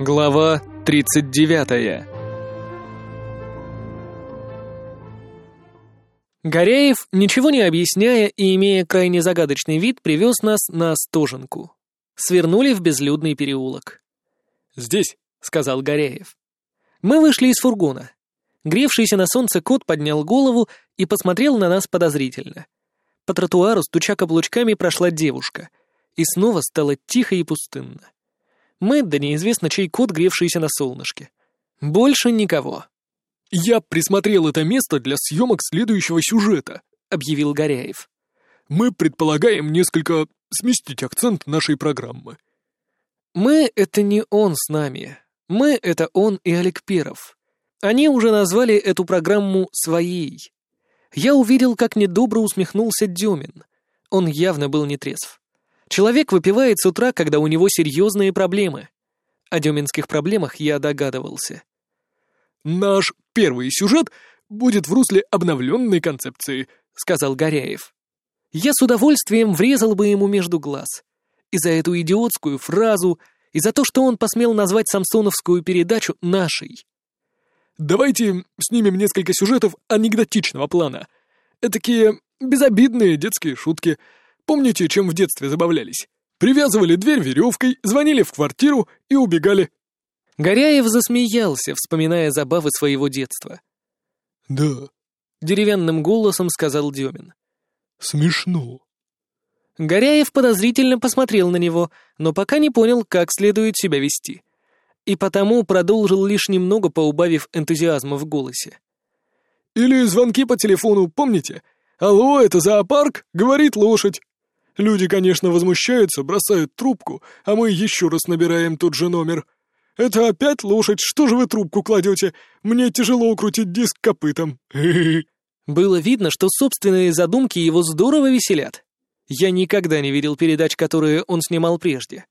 Глава 39 Горяев, ничего не объясняя и имея крайне загадочный вид, привез нас на Остоженку. Свернули в безлюдный переулок. «Здесь», — сказал Горяев. Мы вышли из фургона. Гревшийся на солнце кот поднял голову и посмотрел на нас подозрительно. По тротуару, стуча каблучками, прошла девушка. И снова стало тихо и пустынно. Мы, да неизвестно чей кот, гревшийся на солнышке. Больше никого. «Я присмотрел это место для съемок следующего сюжета», — объявил Горяев. «Мы предполагаем несколько сместить акцент нашей программы». «Мы — это не он с нами. Мы — это он и Олег Перов. Они уже назвали эту программу своей. Я увидел, как недобро усмехнулся Демин. Он явно был нетрезв. Человек выпивает с утра, когда у него серьезные проблемы. О деминских проблемах я догадывался. «Наш первый сюжет будет в русле обновленной концепции», — сказал Горяев. Я с удовольствием врезал бы ему между глаз. И за эту идиотскую фразу, и за то, что он посмел назвать самсоновскую передачу нашей. «Давайте снимем несколько сюжетов анекдотичного плана. Этакие безобидные детские шутки. Помните, чем в детстве забавлялись? Привязывали дверь веревкой, звонили в квартиру и убегали. Горяев засмеялся, вспоминая забавы своего детства. «Да», — деревянным голосом сказал Демин. «Смешно». Горяев подозрительно посмотрел на него, но пока не понял, как следует себя вести. И потому продолжил лишь немного поубавив энтузиазма в голосе. «Или звонки по телефону, помните? Алло, это зоопарк?» — говорит лошадь. Люди, конечно, возмущаются, бросают трубку, а мы еще раз набираем тот же номер. «Это опять лошадь? Что же вы трубку кладете? Мне тяжело укрутить диск копытом». Было видно, что собственные задумки его здорово веселят. Я никогда не видел передач, которые он снимал прежде.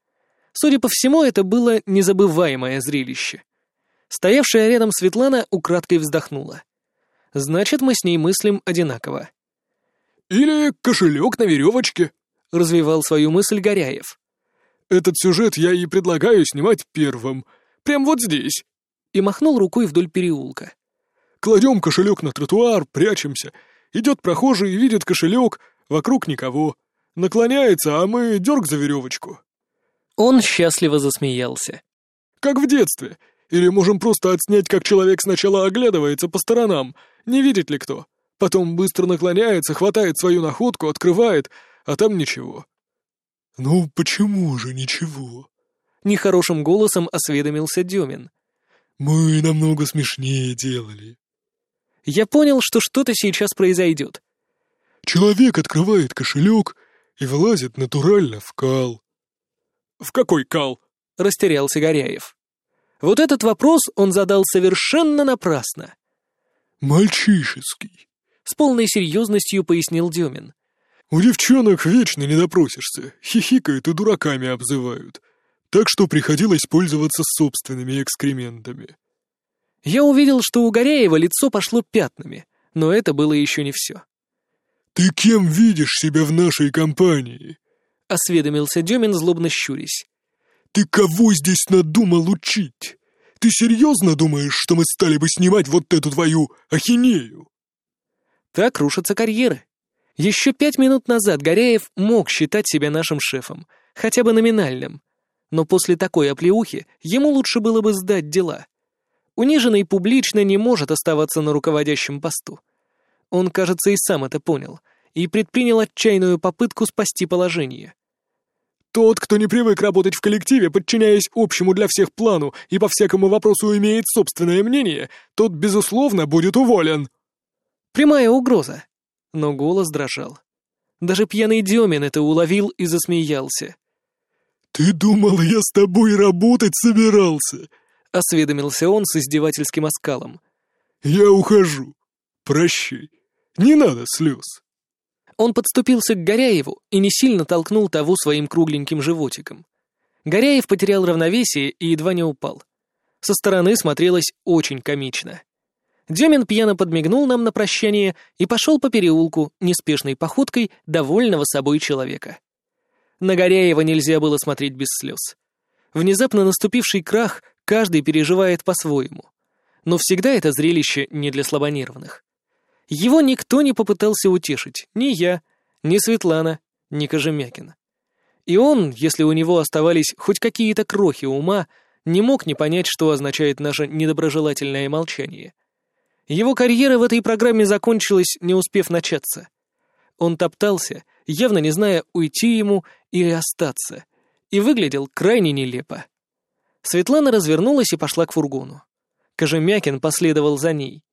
Судя по всему, это было незабываемое зрелище. Стоявшая рядом Светлана украдкой вздохнула. Значит, мы с ней мыслим одинаково. «Или кошелек на веревочке», — развивал свою мысль Горяев. Этот сюжет я и предлагаю снимать первым. Прям вот здесь». И махнул рукой вдоль переулка. «Кладем кошелек на тротуар, прячемся. Идет прохожий и видит кошелек, вокруг никого. Наклоняется, а мы дерг за веревочку». Он счастливо засмеялся. «Как в детстве. Или можем просто отснять, как человек сначала оглядывается по сторонам, не видит ли кто. Потом быстро наклоняется, хватает свою находку, открывает, а там ничего. «Ну почему же ничего?» Нехорошим голосом осведомился Демин. «Мы намного смешнее делали». Я понял, что что-то сейчас произойдет. «Человек открывает кошелек и влазит натурально в кал». «В какой кал?» — растерялся Горяев. Вот этот вопрос он задал совершенно напрасно. «Мальчишеский», — с полной серьезностью пояснил Демин. У девчонок вечно не допросишься, хихикают и дураками обзывают. Так что приходилось пользоваться собственными экскрементами. Я увидел, что у Горяева лицо пошло пятнами, но это было еще не все. «Ты кем видишь себя в нашей компании?» — осведомился Демин, злобно щурясь. «Ты кого здесь надумал учить? Ты серьезно думаешь, что мы стали бы снимать вот эту твою ахинею?» Так рушатся карьеры. Еще пять минут назад Горяев мог считать себя нашим шефом, хотя бы номинальным. Но после такой оплеухи ему лучше было бы сдать дела. Униженный публично не может оставаться на руководящем посту. Он, кажется, и сам это понял, и предпринял отчаянную попытку спасти положение. Тот, кто не привык работать в коллективе, подчиняясь общему для всех плану и по всякому вопросу имеет собственное мнение, тот, безусловно, будет уволен. Прямая угроза но голос дрожал. Даже пьяный Демин это уловил и засмеялся. «Ты думал, я с тобой работать собирался?» — осведомился он с издевательским оскалом. «Я ухожу. Прощай. Не надо слез». Он подступился к Горяеву и не сильно толкнул того своим кругленьким животиком. Горяев потерял равновесие и едва не упал. Со стороны смотрелось очень комично. Демин пьяно подмигнул нам на прощание и пошел по переулку неспешной походкой довольного собой человека. На Горяева нельзя было смотреть без слез. Внезапно наступивший крах Каждый переживает по-своему. Но всегда это зрелище не для слабонервных. Его никто не попытался утешить, ни я, ни Светлана, ни Кожемякин. И он, если у него оставались хоть какие-то крохи ума, не мог не понять, что означает наше недоброжелательное молчание. Его карьера в этой программе закончилась, не успев начаться. Он топтался, явно не зная, уйти ему или остаться, и выглядел крайне нелепо. Светлана развернулась и пошла к фургону. Кожемякин последовал за ней.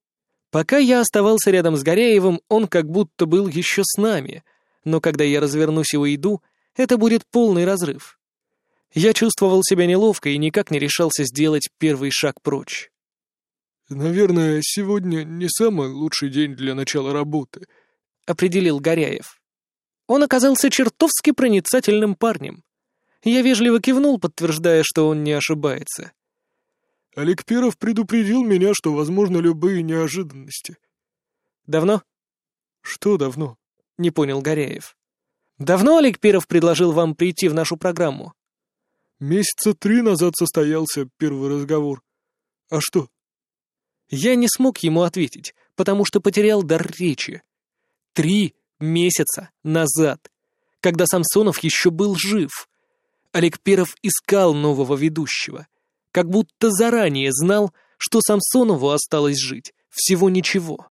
Пока я оставался рядом с Горяевым, он как будто был еще с нами, но когда я развернусь и уйду, это будет полный разрыв. Я чувствовал себя неловко и никак не решался сделать первый шаг прочь. «Наверное, сегодня не самый лучший день для начала работы», — определил Горяев. Он оказался чертовски проницательным парнем. Я вежливо кивнул, подтверждая, что он не ошибается. Олег Перов предупредил меня, что возможны любые неожиданности. Давно? Что давно? Не понял Горяев. Давно Олег Перов предложил вам прийти в нашу программу? Месяца три назад состоялся первый разговор. А что? Я не смог ему ответить, потому что потерял дар речи. Три месяца назад, когда Самсонов еще был жив. Олег Перов искал нового ведущего, как будто заранее знал, что Самсонову осталось жить всего ничего.